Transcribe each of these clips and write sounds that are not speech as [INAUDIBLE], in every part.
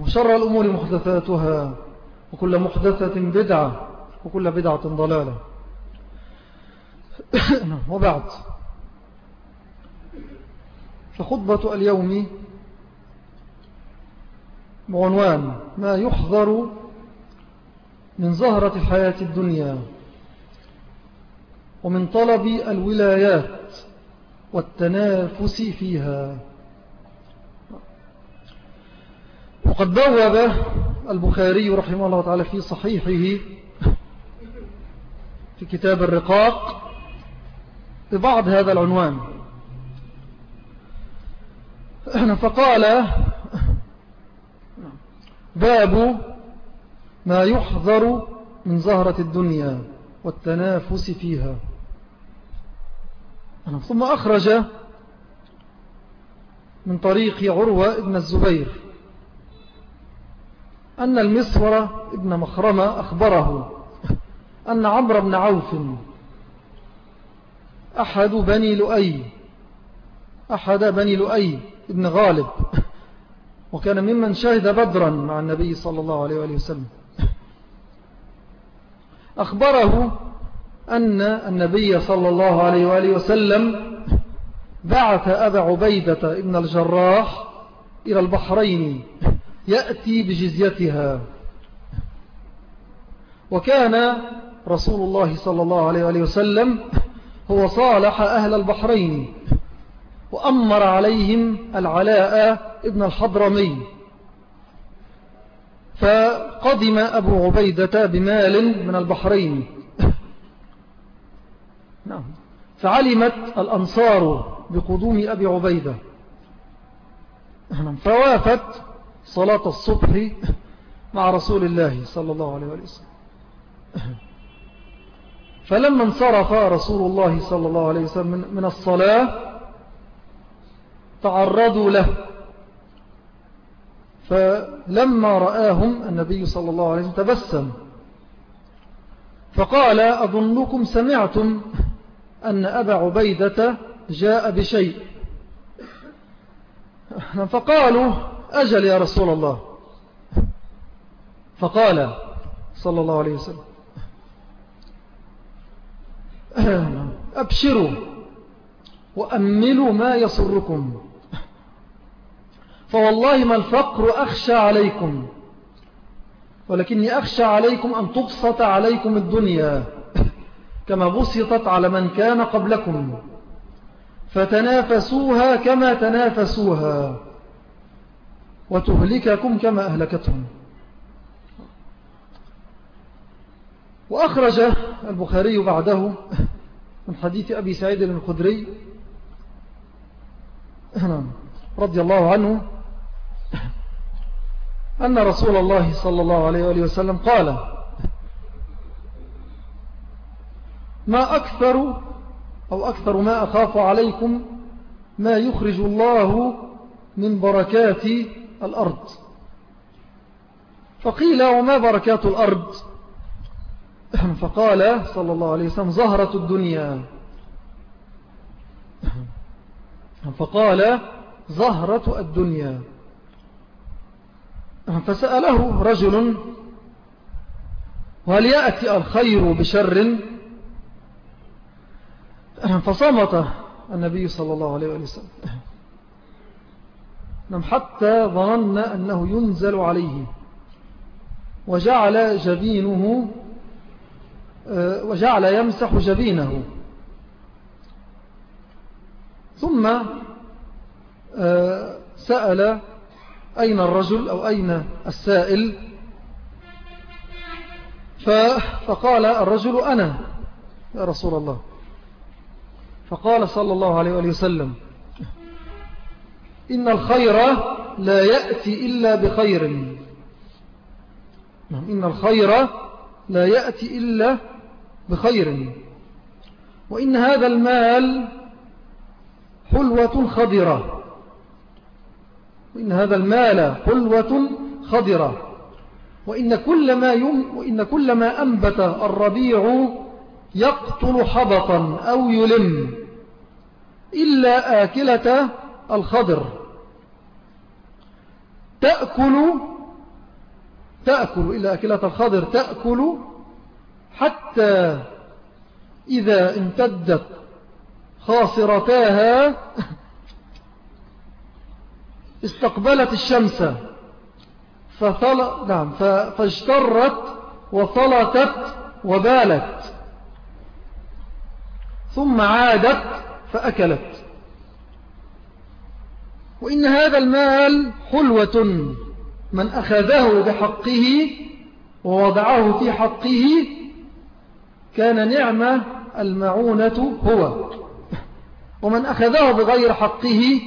وشر الأمور محدثاتها وكل محدثة بدعة وكل بدعة ضلالة. [COUGHS] وبعد فخطبة اليوم بعنوان ما يحذر من زهرة الحياة الدنيا ومن طلب الولايات والتنافس فيها. وقد بوب البخاري رحمه الله تعالى في صحيحه في كتاب الرقاق ببعض هذا العنوان. فقال باب ما يحذر من زهرة الدنيا والتنافس فيها. ثم أخرج من طريق عروة ابن الزبير. أن المصور ابن مخرمة أخبره أن عمرو بن عوف أحد بني لؤي أحد بني لؤي ابن غالب وكان ممن شهد بدرا مع النبي صلى الله عليه وآله وسلم. أخبره أن النبي صلى الله عليه وآله وسلم بعث أبا عبيدة ابن الجراح إلى البحرين. يأتي بجزيتها. وكان رسول الله صلى الله عليه وسلم هو صالح أهل البحرين وأمر عليهم العلاء ابن الحضرمي. فقدم أبو عبيدة بمال من البحرين. نعم. فعلمت الأنصار بقدوم أبي عبيدة. نعم. فوافت صلاة الصبح مع رسول الله صلى الله عليه وسلم. فلما انصرف رسول الله صلى الله عليه وسلم من الصلاة تعرضوا له. فلما رآهم النبي صلى الله عليه وسلم تبسم. فقال أظنكم سمعتم أن أبا عبيدة جاء بشيء. فقالوا أجل يا رسول الله. فقال صلى الله عليه وسلم أبشروا وأملوا ما يسركم. فوالله ما الفقر أخشى عليكم ولكني أخشى عليكم أن تبسط عليكم الدنيا كما بسطت على من كان قبلكم فتنافسوها كما تنافسوها. وتهلككم كما أهلكتهم. وأخرج البخاري بعده من حديث أبي سعيد الخدري رضي الله عنه أن رسول الله صلى الله عليه وآله وسلم قال ما أكثر أو أكثر ما أخاف عليكم ما يخرج الله من بركات الأرض. فقيل وما بركات الأرض؟ [CLEARS THROAT] فقال صلى الله عليه وسلم زهرة الدنيا. [CLEARS THROAT] فقال زهرة الدنيا. [CLEARS THROAT] فسأله رجل وهل يأتي الخير بشر؟ فصمت النبي صلى الله عليه وسلم. نعم، حتى ظننا أنه ينزل عليه. وجعل جبينه آه، وجعل يمسح جبينه. ثم آه، سأل أين الرجل أو أين السائل؟ فقال الرجل أنا يا رسول الله. فقال صلى الله عليه وسلم إن الخير لا يأتي إلا بخير. نعم، إن الخير لا يأتي إلا بخير. وإن هذا المال حلوة خضرة. وإن هذا المال حلوة خضرة. وإن كل ما, يم وإن كل ما أنبت الربيع يقتل حبطا أو يلم. إلا آكلة الخضر. تأكل تأكل إلا آكلة الخضر تأكل حتى إذا امتدت خاصرتاها [LAUGHS] استقبلت الشمس. فطل... نعم فاجترت وطلتت وبالت. ثم عادت فأكلت. وإن هذا المال حلوة من أخذه بحقه ووضعه في حقه كان نعمة المعونة هو. ومن أخذه بغير حقه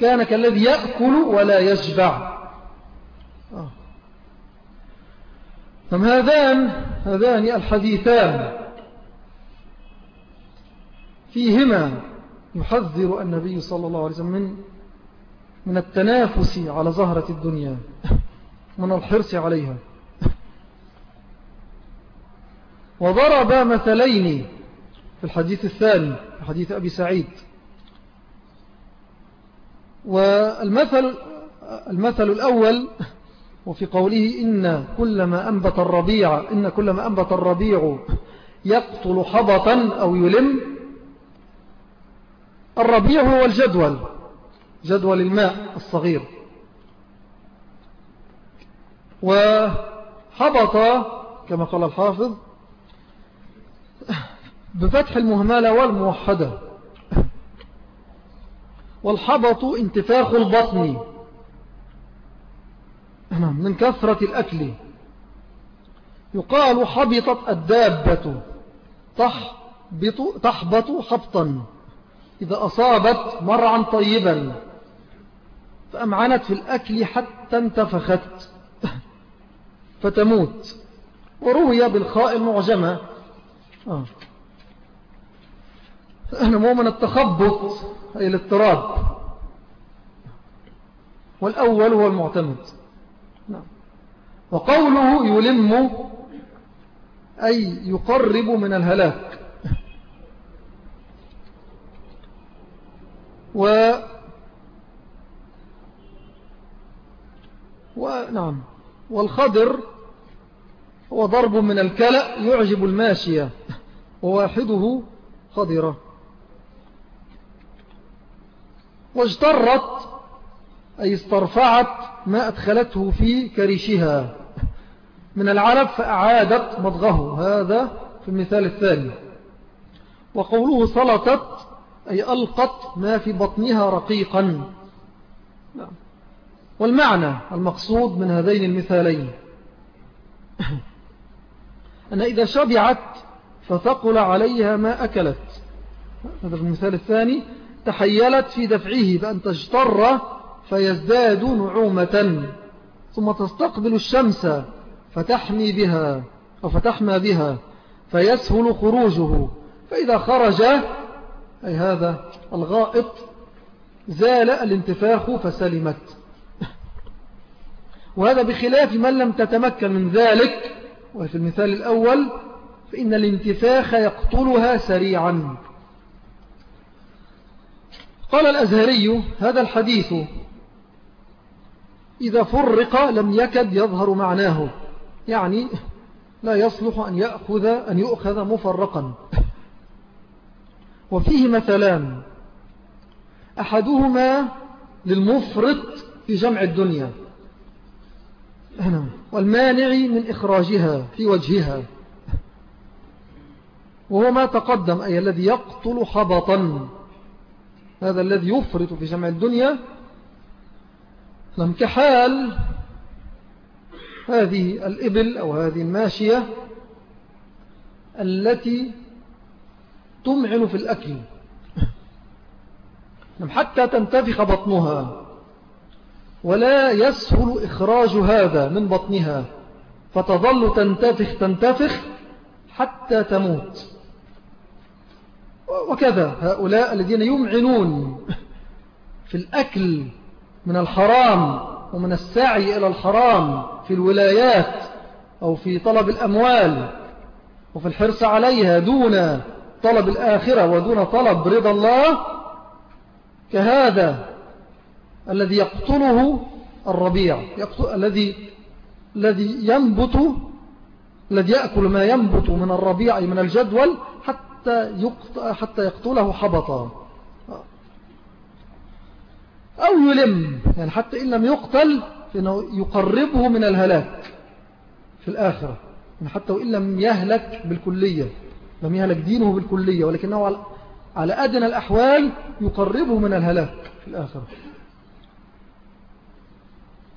كان كالذي يأكل ولا يشبع. هذان هذان الحديثان. فيهما يحذر النبي صلى الله عليه وسلم من من التنافس على زهرة الدنيا من الحرص عليها. وضرب مثلين في الحديث الثاني في حديث أبي سعيد. والمثل المثل الأول وفي قوله إن كلما أنبت الربيع إن كلما أنبت الربيع يقتل حبطا أو يلم الربيع هو الجدول. جدول الماء الصغير. وحبط كما قال الحافظ بفتح المهملة والموحدة. والحبط انتفاخ البطن. من كثرة الأكل. يقال حبطت الدابة. تحبط, تحبط حبطا. إذا أصابت مرعا طيبا. فأمعنت في الأكل حتى انتفخت. فتموت. وروي بالخاء المعجمة. آه. نمو من التخبط أي الاضطراب. والأول هو المعتمد. نعم. وقوله يلم أي يقرب من الهلاك. و ونعم والخضر هو ضرب من الكلأ يعجب الماشية وواحده خضرة. واجترت أي استرفعت ما أدخلته في كريشها. من العلب فأعادت مضغه. هذا في المثال الثاني. وقوله سلطت أي ألقت ما في بطنها رقيقا. نعم. والمعنى المقصود من هذين المثالين. [CLEARS THROAT] أن إذا شبعت فثقل عليها ما أكلت. هذا المثال الثاني. تحيلت في دفعه بأن تجتر فيزداد نعومة ثم تستقبل الشمس فتحمي بها أو فتحمى بها فيسهل خروجه. فإذا خرج أي هذا الغائط زال الانتفاخ فسلمت. وهذا بخلاف من لم تتمكن من ذلك. وفي المثال الأول فإن الانتفاخ يقتلها سريعا. قال الأزهري هذا الحديث إذا فرق لم يكد يظهر معناه. يعني لا يصلح أن يأخذ, أن يؤخذ مفرقا. [LAUGHS] وفيه مثلان. أحدهما للمفرط في جمع الدنيا. والمانع من إخراجها في وجهها. وهو ما تقدم أي الذي يقتل حبطا هذا الذي يفرط في جمع الدنيا. لم كحال هذه الإبل أو هذه الماشية التي تمعن في الأكل. حتى تنتفخ بطنها. ولا يسهل إخراج هذا من بطنها فتظل تنتفخ تنتفخ حتى تموت. وكذا هؤلاء الذين يمعنون في الأكل من الحرام ومن السعي إلى الحرام في الولايات أو في طلب الأموال وفي الحرص عليها دون طلب الآخرة ودون طلب رضا الله كهذا الذي يقتله الربيع يقتل الذي الذي ينبت الذي يأكل ما ينبت من الربيع من الجدول حتى حتى يقتله حبطا. أو يلم يعني حتى إن لم يقتل فإنه يقربه من الهلاك في الآخرة. يعني حتى وإن لم يهلك بالكلية لم يهلك دينه بالكلية ولكنه على أدنى الأحوال يقربه من الهلاك في الآخرة.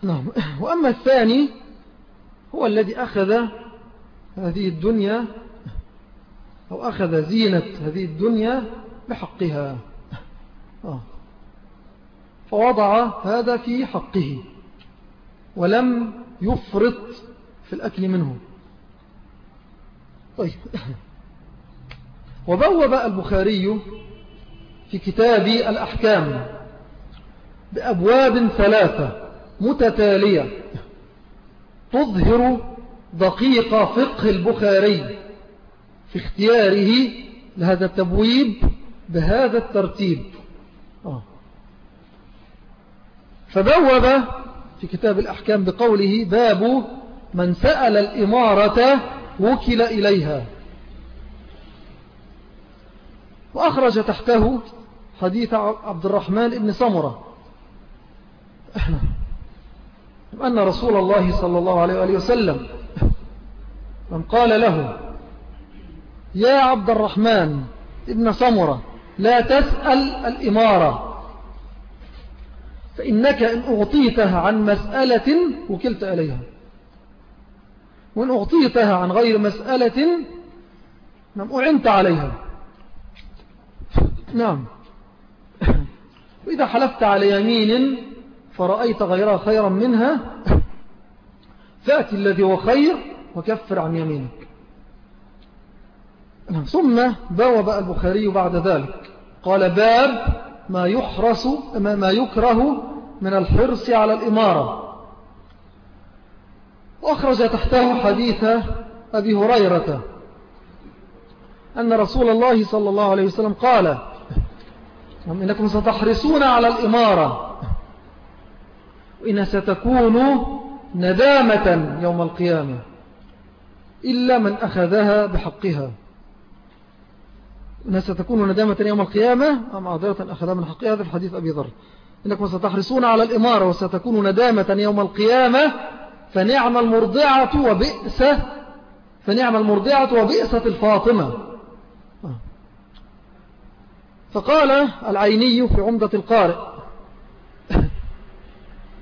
نعم. وأما الثاني هو الذي أخذ هذه الدنيا أو أخذ زينة هذه الدنيا بحقها. آه. فوضع هذا في حقه ولم يفرط في الأكل منه. طيب. وبوب البخاري في كتاب الأحكام بأبواب ثلاثة. متتالية. تظهر دقيق فقه البخاري في اختياره لهذا التبويب بهذا الترتيب. آه. فبوب في كتاب الأحكام بقوله باب من سأل الإمارة وكل إليها. وأخرج تحته حديث عبد الرحمن بن سمرة. أن رسول الله صلى الله عليه وآله وسلم من قال له يا عبد الرحمن ابن سمرة لا تسأل الإمارة فإنك إن أعطيتها عن مسألة وكلت إليها. وإن أعطيتها عن غير مسألة نعم أعنت عليها. نعم. [LAUGHS] وإذا حلفت على يمين فرأيت غيرها خيرا منها فأتي الذي هو خير وكفر عن يمينك. نعم. ثم بوب البخاري بعد ذلك. قال باب ما يحرس ما يكره من الحرص على الإمارة. وأخرج تحته حديث أبي هريرة أن رسول الله صلى الله عليه وسلم قال إنكم ستحرصون على الإمارة. وإنها ستكون ندامة يوم القيامة إلا من أخذها بحقها. إنها ستكون ندامة يوم القيامة أم عذرة أخذها من حقها؟ هذا في حديث أبي ذر. إنكم ستحرصون على الإمارة وستكون ندامة يوم القيامة فنعم المرضعة وبئس فنعم المرضعة وبئسة الفاطمة. فقال العيني في عمدة القارئ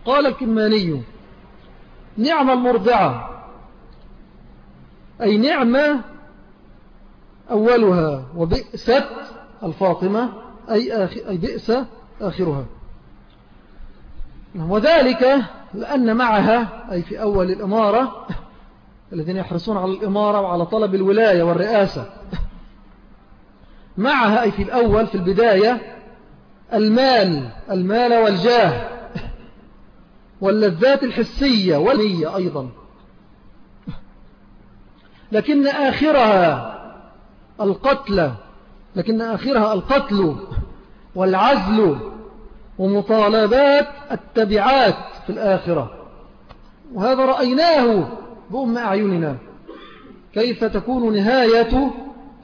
قال الكماني نعم المرضعة. أي نعمة أولها وبئست الفاطمة أي, أي بئس آخرها. وذلك لأن معها أي في أول الإمارة الذين يحرصون على الإمارة وعلى طلب الولاية والرئاسة. معها أي في الأول في البداية المال المال والجاه. واللذات الحسية والنية أيضا. لكن آخرها القتل لكن آخرها القتل والعزل ومطالبات التبعات في الآخرة. وهذا رأيناه بأم أعيننا. كيف تكون نهاية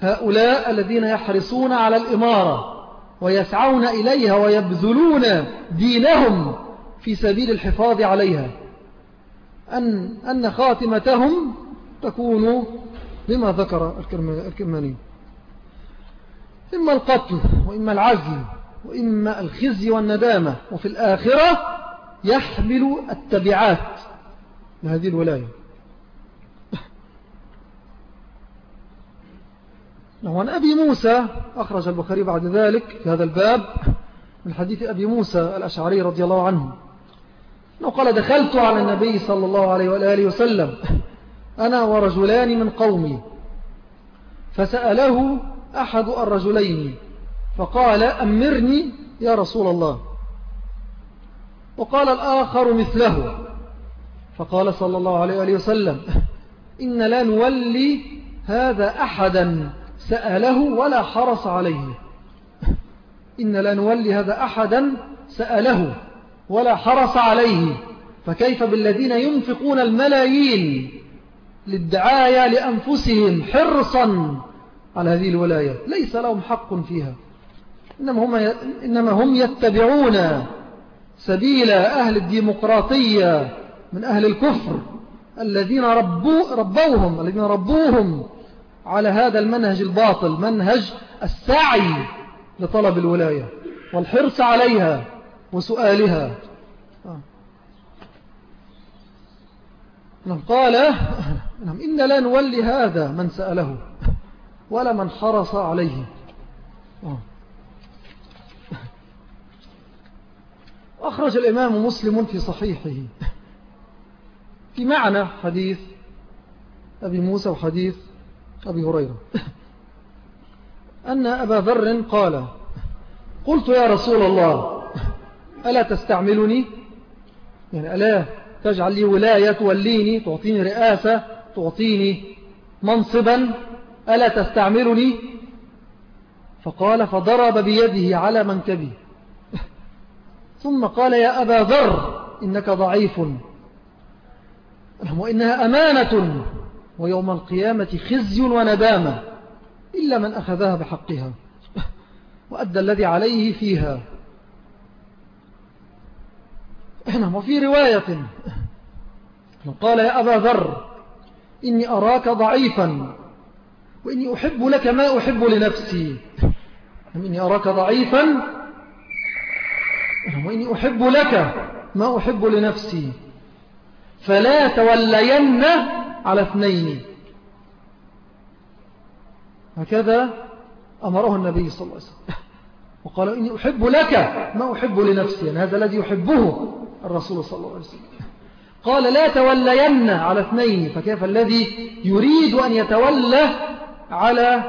هؤلاء الذين يحرصون على الإمارة ويسعون إليها ويبذلون دينهم في سبيل الحفاظ عليها. أن, أن خاتمتهم تكون بما ذكر الكرماني إما القتل وإما العزل وإما الخزي والندامة وفي الآخرة يحمل التبعات لهذه الولاية. [LAUGHS] وعن أبي موسى أخرج البخاري بعد ذلك في هذا الباب من حديث أبي موسى الأشعري رضي الله عنه. قال دخلت على النبي صلى الله عليه وآله وسلم أنا ورجلان من قومي فسأله أحد الرجلين فقال أمرني يا رسول الله. وقال الآخر مثله فقال صلى الله عليه وآله وسلم إن لا نولي هذا أحدا سأله ولا حرص عليه. إن لا نولي هذا أحدا سأله. ولا حرص عليه. فكيف بالذين ينفقون الملايين للدعاية لأنفسهم حرصا على هذه الولاية؟ ليس لهم حق فيها. إنما هم, إنما هم يتبعون سبيل أهل الديمقراطية من أهل الكفر الذين ربو ربوهم الذين ربوهم على هذا المنهج الباطل منهج السعي لطلب الولاية والحرص عليها. وسؤالها. نعم قال نعم إن لا نولي هذا من سأله ولا من حرص عليه. أخرج الإمام مسلم في صحيحه في معنى حديث أبي موسى وحديث أبي هريرة أن أبا ذر قال قلت يا رسول الله ألا تستعملني؟ يعني ألا تجعل لي ولاية توليني تعطيني رئاسة تعطيني منصبا ألا تستعملني؟ فقال فضرب بيده على منكبي [LAUGHS] ثم قال يا أبا ذر إنك ضعيف. وإنها أمانة ويوم القيامة خزي وندامة إلا من أخذها بحقها. [LAUGHS] وأدى الذي عليه فيها. وفي رواية قال يا أبا ذر إني أراك ضعيفا وإني أحب لك ما أحب لنفسي. إني أراك ضعيفا وإني أحب لك ما أحب لنفسي. فلا تولين على اثنين. هكذا أمره النبي صلى الله عليه وسلم. وقال إني أحب لك ما أحب لنفسي. يعني هذا الذي يحبه. الرسول صلى الله عليه وسلم. قال لا تولين على اثنين فكيف الذي يريد أن يتولى على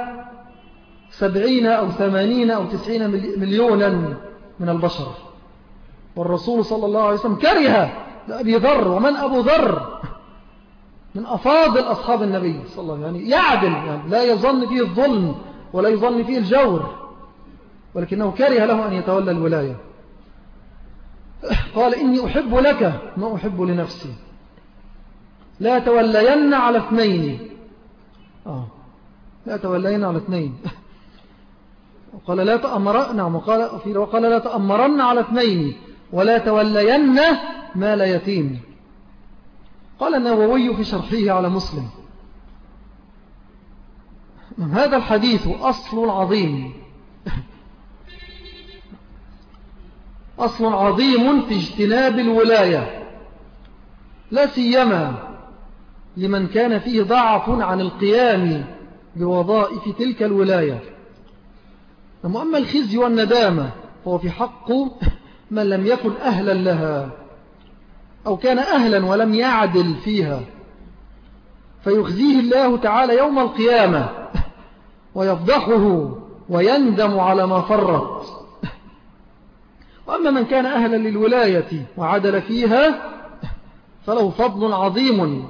سبعين أو ثمانين أو تسعين مليونا من البشر؟ والرسول صلى الله عليه وسلم كره لأبي ذر ومن أبو ذر من أفاضل أصحاب النبي صلى الله عليه وسلم. يعني يعدل يعني لا يظن فيه الظلم ولا يظن فيه الجور ولكنه كره له أن يتولى الولاية. قال إني أحب لك ما أحب لنفسي. لا تولين على اثنين. آه. لا تولين على اثنين. وقال لا تأمر نعم. وقال, وقال لا تأمرن على اثنين ولا تولين مال يتيم. قال النووي في شرحه على مسلم. هذا الحديث أصل عظيم. أصل عظيم في اجتناب الولاية لا سيما لمن كان فيه ضعف عن القيام بوظائف تلك الولاية. أما الخزي والندامة فهو في حق [LAUGHS] من لم يكن أهلا لها أو كان أهلا ولم يعدل فيها. فيخزيه الله تعالى يوم القيامة [LAUGHS] ويفضحه ويندم على ما فرط. وأما من كان أهلا للولاية وعدل فيها فله فضل عظيم.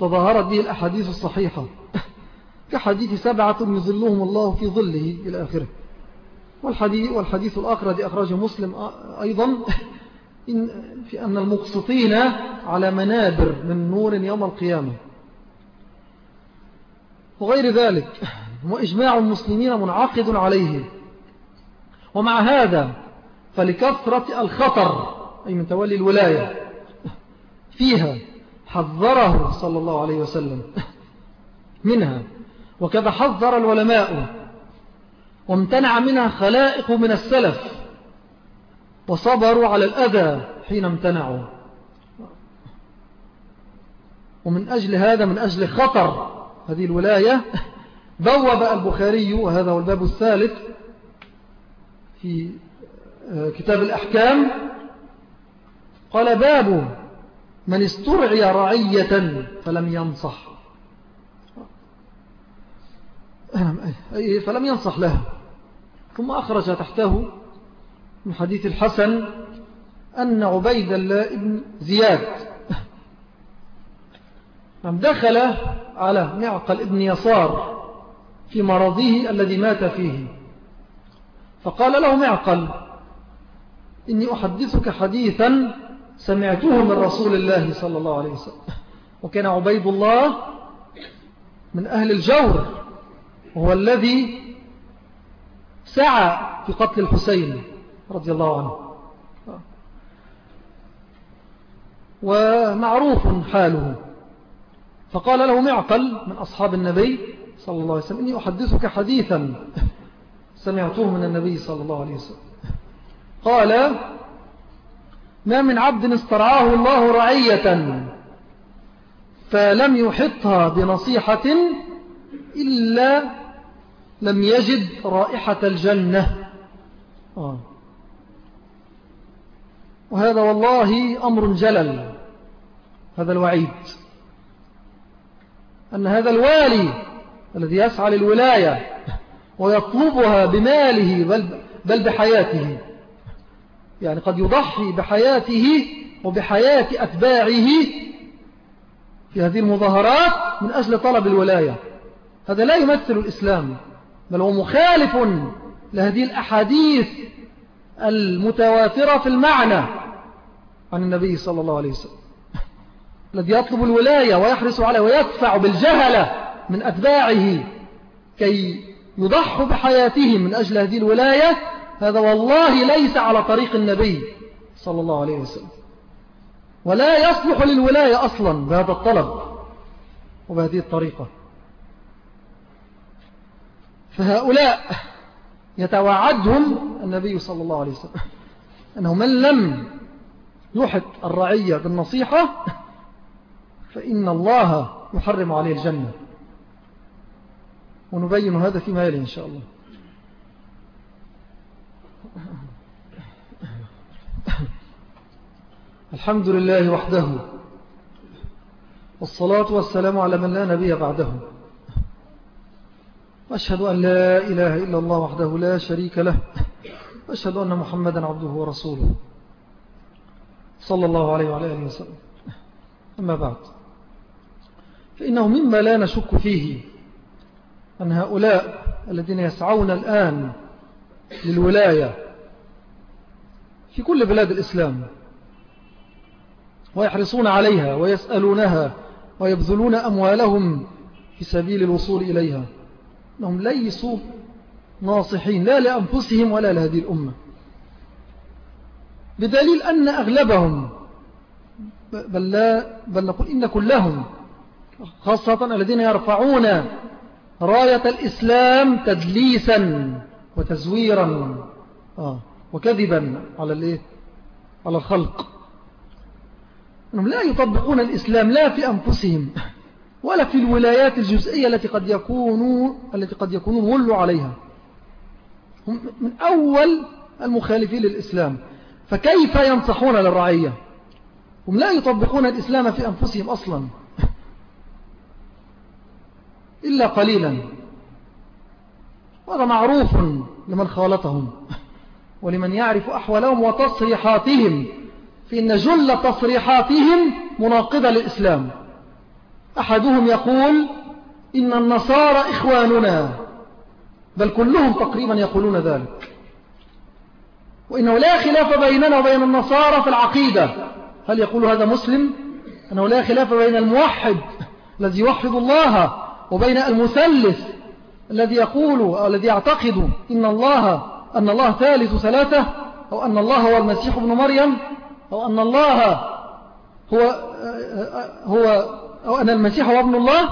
تظاهرت به الأحاديث الصحيحة. كحديث سبعة يظلهم الله في ظله إلى آخره. والحديث, والحديث الآخر الذي أخرجه مسلم أيضا إن في أن المقسطين على منابر من نور يوم القيامة. وغير ذلك وإجماع المسلمين منعقد عليه. ومع هذا فلكثرة الخطر أي من تولي الولاية فيها حذره صلى الله عليه وسلم منها وكذا حذر العلماء وامتنع منها خلائق من السلف وصبروا على الأذى حين امتنعوا. ومن أجل هذا من أجل خطر هذه الولاية بوب البخاري وهذا هو الباب الثالث في كتاب الأحكام قال باب من استرعي رعية فلم ينصح. فلم ينصح لها ثم أخرج تحته من حديث الحسن أن عبيد الله بن زياد دخل على معقل ابن يسار في مرضه الذي مات فيه. فقال له معقل إني أحدثك حديثا سمعته من رسول الله صلى الله عليه وسلم. وكان عبيد الله من أهل الجور وهو الذي سعى في قتل الحسين رضي الله عنه. ومعروف حاله. فقال له معقل من أصحاب النبي صلى الله عليه وسلم إني أحدثك حديثا سمعته من النبي صلى الله عليه وسلم. قال ما من عبد استرعاه الله رعية فلم يحطها بنصيحة إلا لم يجد رائحة الجنة. آه. وهذا والله أمر جلل هذا الوعيد. أن هذا الوالي الذي يسعى للولاية ويطلبها بماله بل, بل بحياته. يعني قد يضحي بحياته وبحياة أتباعه في هذه المظاهرات من أجل طلب الولاية. هذا لا يمثل الإسلام بل هو مخالف لهذه الأحاديث المتواترة في المعنى عن النبي صلى الله عليه وسلم. [LAUGHS] الذي يطلب الولاية ويحرص عليه ويدفع بالجهلة من أتباعه كي يضحوا بحياتهم من أجل هذه الولاية هذا والله ليس على طريق النبي صلى الله عليه وسلم. ولا يصلح للولاية أصلا بهذا الطلب وبهذه الطريقة. فهؤلاء يتوعدهم النبي صلى الله عليه وسلم أنه من لم يحط الرعية بالنصيحة فإن الله يحرم عليه الجنة. ونبين هذا فيما يلي إن شاء الله. الحمد لله وحده. والصلاة والسلام على من لا نبي بعده. وأشهد أن لا إله إلا الله وحده لا شريك له. وأشهد أن محمدا عبده ورسوله. صلى الله عليه وعلى آله وسلم. أما بعد. فإنه مما لا نشك فيه أن هؤلاء الذين يسعون الآن للولاية في كل بلاد الإسلام ويحرصون عليها ويسألونها ويبذلون أموالهم في سبيل الوصول إليها. أنهم ليسوا ناصحين لا لأنفسهم ولا لهذه الأمة. بدليل أن أغلبهم بل, لا بل نقول إن كلهم خاصة الذين يرفعون راية الإسلام تدليسا وتزويرا آه وكذبا على على الخلق. أنهم لا يطبقون الإسلام لا في أنفسهم ولا في الولايات الجزئية التي قد يكونوا التي قد يكونون ولوا عليها. هم من أول المخالفين للإسلام. فكيف ينصحون للرعية؟ هم لا يطبقون الإسلام في أنفسهم أصلا. إلا قليلا. وهذا معروف لمن خالطهم ولمن يعرف أحوالهم وتصريحاتهم. فإن جل تصريحاتهم مناقضة للإسلام. أحدهم يقول إن النصارى إخواننا بل كلهم تقريبا يقولون ذلك. وإنه لا خلاف بيننا وبين النصارى في العقيدة. هل يقول هذا مسلم؟ أنه لا خلاف بين الموحد الذي يوحد الله وبين المثلث الذي يقول أو الذي يعتقد إن الله أن الله ثالث ثلاثة أو أن الله هو المسيح ابن مريم أو أن الله هو هو أو أن المسيح هو ابن الله.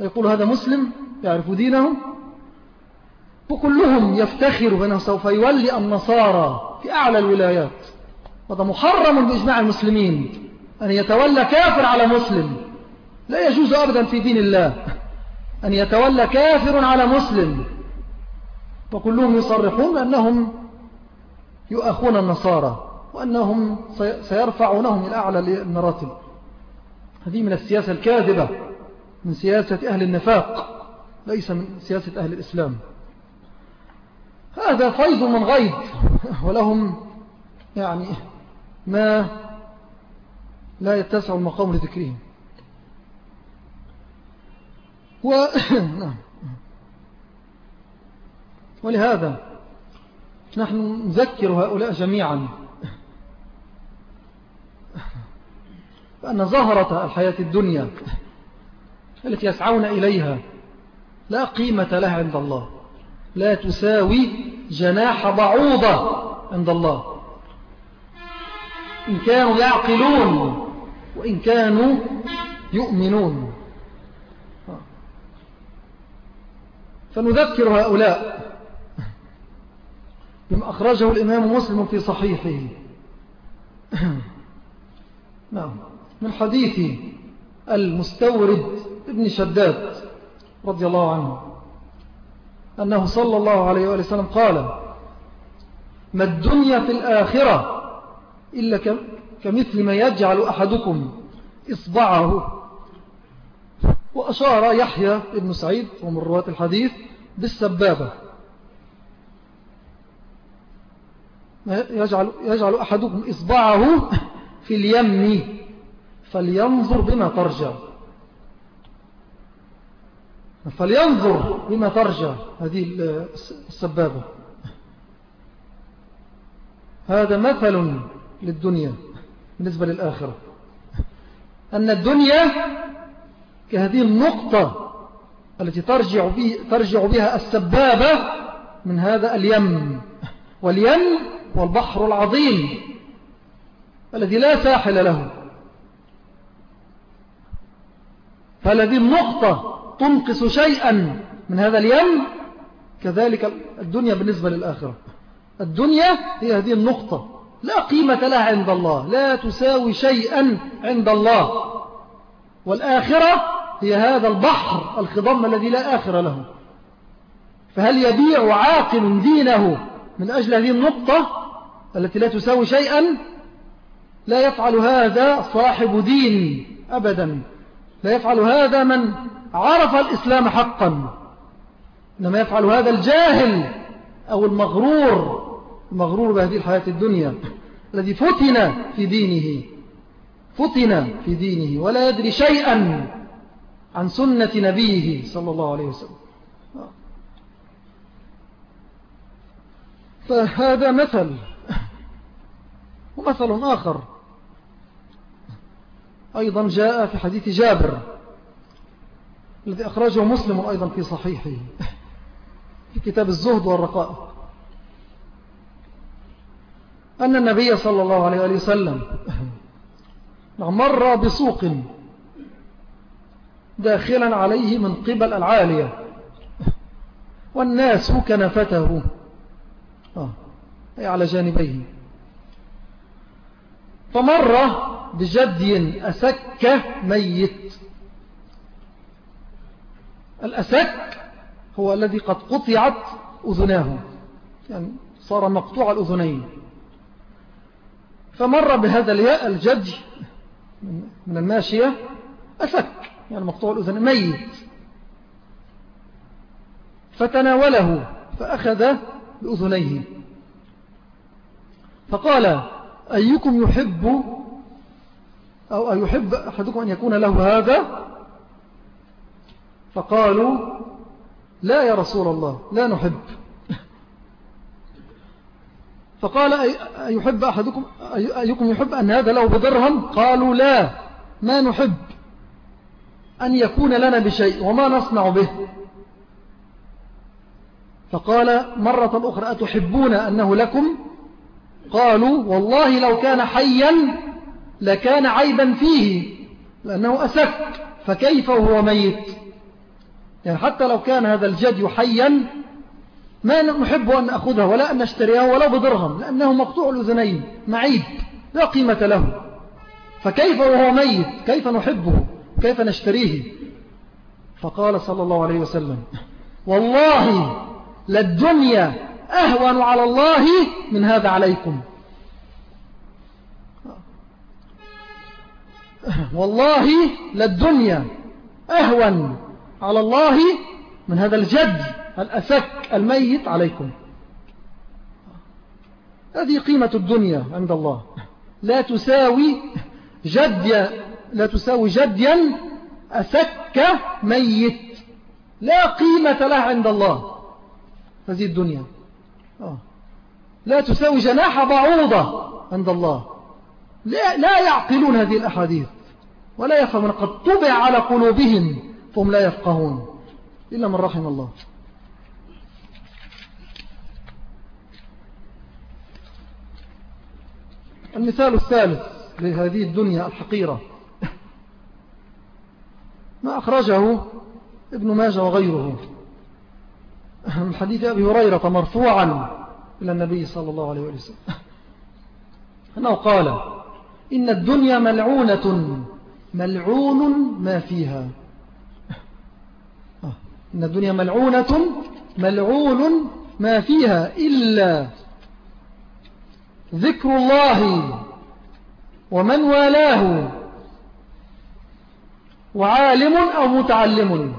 يقول هذا مسلم يعرف دينه. وكلهم يفتخر بأنه سوف يولي النصارى في أعلى الولايات. هذا محرم بإجماع المسلمين أن يتولى كافر على مسلم. لا يجوز أبدا في دين الله أن يتولى كافر على مسلم. وكلهم يصرحون بأنهم يؤخون النصارى وأنهم سيرفعونهم إلى أعلى المراتب. هذه من السياسة الكاذبة من سياسة أهل النفاق ليس من سياسة أهل الإسلام. هذا فيض من غيظ ولهم يعني ما لا يتسع المقام لذكرهم. و... [COUGHS] نعم. ولهذا نحن نذكر هؤلاء جميعا. فأن زهرة الحياة الدنيا التي يسعون إليها لا قيمة لها عند الله. لا تساوي جناح بعوضة عند الله. إن كانوا يعقلون وإن كانوا يؤمنون. فنذكر هؤلاء. بما أخرجه الإمام مسلم في صحيحه. [CLEARS THROAT] نعم. من حديث المستورد ابن شداد رضي الله عنه أنه صلى الله عليه وآله وسلم قال ما الدنيا في الآخرة إلا كمثل ما يجعل أحدكم إصبعه. وأشار يحيى ابن سعيد ومن رواة الحديث بالسبابة. يجعل, يجعل أحدكم إصبعه في اليم. فلينظر بما ترجع فلينظر بما ترجع هذه السبابة. هذا مثل للدنيا بالنسبة للآخرة. أن الدنيا كهذه النقطة التي ترجع, بي ترجع بها السبابة من هذا اليم. واليم هو البحر العظيم الذي لا ساحل له. فالذي النقطة تنقص شيئا من هذا اليم كذلك الدنيا بالنسبة للآخرة. الدنيا هي هذه النقطة. لا قيمة لها عند الله لا تساوي شيئا عند الله. والآخرة هي هذا البحر الخضم الذي لا آخر له. فهل يبيع عاقل دينه من أجل هذه النقطة التي لا تساوي شيئا لا يفعل هذا صاحب دين أبدا. لا يفعل هذا من عرف الإسلام حقا. إنما يفعل هذا الجاهل أو المغرور المغرور بهذه الحياة الدنيا الذي فتن في دينه. فتن في دينه ولا يدري شيئا عن سنة نبيه صلى الله عليه وسلم. فهذا مثل. ومثل آخر. أيضا جاء في حديث جابر الذي أخرجه مسلم أيضا في صحيحه في كتاب الزهد والرقائق أن النبي صلى الله عليه وسلم مر بسوق داخلا عليه من قبل العالية والناس كنفته. آه، أي على جانبيه. فمر بجدي أسك ميت. الأسك هو الذي قد قطعت أذناه. يعني صار مقطوع الأذنين. فمر بهذا الياء الجدي من الماشية أسك. يعني مقطوع الأذن ميت. فتناوله فأخذ بأذنيه. فقال أيكم يحب أو يحب أحدكم أن يكون له هذا؟ فقالوا لا يا رسول الله لا نحب. فقال أيحب أحدكم أيكم يحب أن هذا له بدرهم؟ قالوا لا ما نحب أن يكون لنا بشيء وما نصنع به. فقال مرة أخرى أتحبون أنه لكم؟ قالوا والله لو كان حيا لكان عيبا فيه لأنه أسك فكيف هو ميت؟ يعني حتى لو كان هذا الجدي حيا ما نحب أن نأخذها ولا أن نشتريها ولا بدرهم لأنه مقطوع الأذنين معيب لا قيمة له. فكيف وهو ميت؟ كيف نحبه؟ كيف نشتريه؟ فقال صلى الله عليه وسلم والله للدنيا أهون على الله من هذا عليكم. والله للدنيا أهون على الله من هذا الجد الأسك الميت عليكم. هذه قيمة الدنيا عند الله. لا تساوي جديا لا تساوي جديا أسك ميت. لا قيمة له عند الله. هذه الدنيا. آه. لا تساوي جناح بعوضة عند الله. لا, لا يعقلون هذه الأحاديث ولا يفهمون. قد طبع على قلوبهم فهم لا يفقهون إلا من رحم الله. المثال الثالث لهذه الدنيا الحقيرة. [LAUGHS] ما أخرجه ابن ماجه وغيره. من حديث أبي هريرة مرفوعا إلى النبي صلى الله عليه وسلم. أنه قال إن الدنيا ملعونة ملعون ما فيها. إن الدنيا ملعونة ملعون ما فيها إلا ذكر الله ومن والاه وعالم أو متعلم.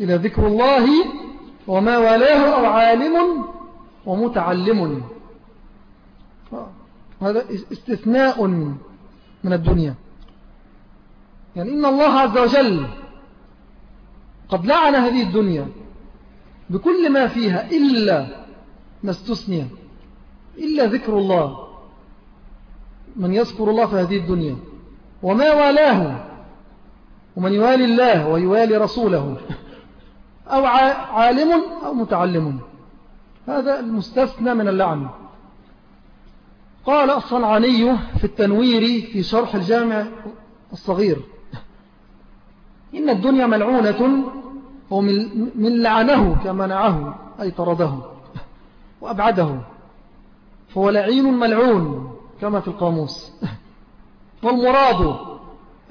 إلى ذكر الله وما والاه أو عالم ومتعلم. هذا استثناء من الدنيا. يعني إن الله عز وجل قد لعن هذه الدنيا بكل ما فيها إلا ما استثني إلا ذكر الله من يذكر الله في هذه الدنيا. وما والاه ومن يوالي الله ويوالي رسوله. أو عالم أو متعلم. هذا المستثنى من اللعن. قال الصنعاني في التنوير في شرح الجامع الصغير. إن الدنيا ملعونة ومن لعنه كمنعه أي طرده وأبعده. فهو لعين ملعون كما في القاموس. والمراد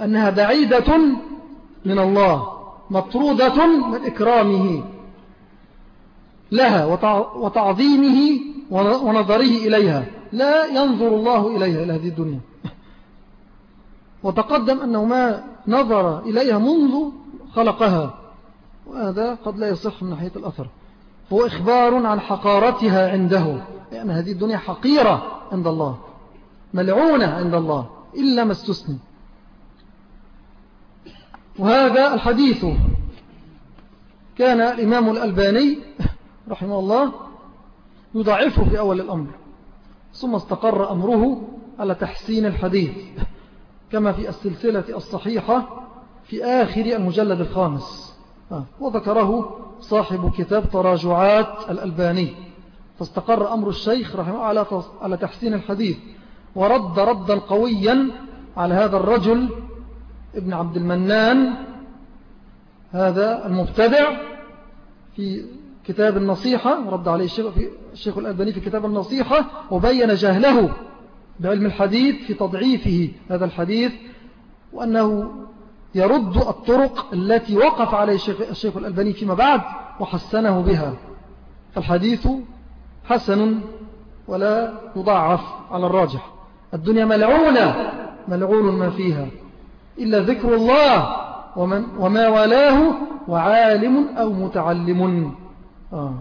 أنها بعيدة من الله. مطرودة من إكرامه لها وتعظيمه ونظره إليها. لا ينظر الله إليها إلى هذه الدنيا. وتقدم أنه ما نظر إليها منذ خلقها. وهذا قد لا يصح من ناحية الأثر. هو إخبار عن حقارتها عنده. يعني هذه الدنيا حقيرة عند الله. ملعونة عند الله. إلا ما استثني. وهذا الحديث كان الإمام الألباني رحمه الله يضعفه في أول الأمر ثم استقر أمره على تحسين الحديث كما في السلسلة الصحيحة في آخر المجلد الخامس. آه، وذكره صاحب كتاب تراجعات الألباني. فاستقر أمر الشيخ رحمه على على تحسين الحديث ورد ردا قويا على هذا الرجل ابن عبد المنان هذا المبتدع في كتاب النصيحة رد عليه الشيخ الألباني في كتاب النصيحة وبين جهله بعلم الحديث في تضعيفه هذا الحديث وأنه يرد الطرق التي وقف عليه الشيخ الألباني فيما بعد وحسنه بها. فالحديث حسن ولا يضعف على الراجح. الدنيا ملعونة ملعون ما فيها. إلا ذكر الله ومن وما والاه وعالم أو متعلم. آه.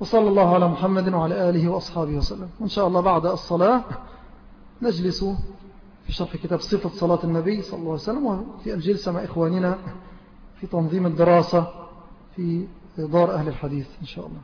وصلى الله على محمد وعلى آله وأصحابه وسلم. وإن شاء الله بعد الصلاة نجلس في شرح كتاب صفة صلاة النبي صلى الله عليه وسلم وفي الجلسة مع إخواننا في تنظيم الدراسة في دار أهل الحديث إن شاء الله.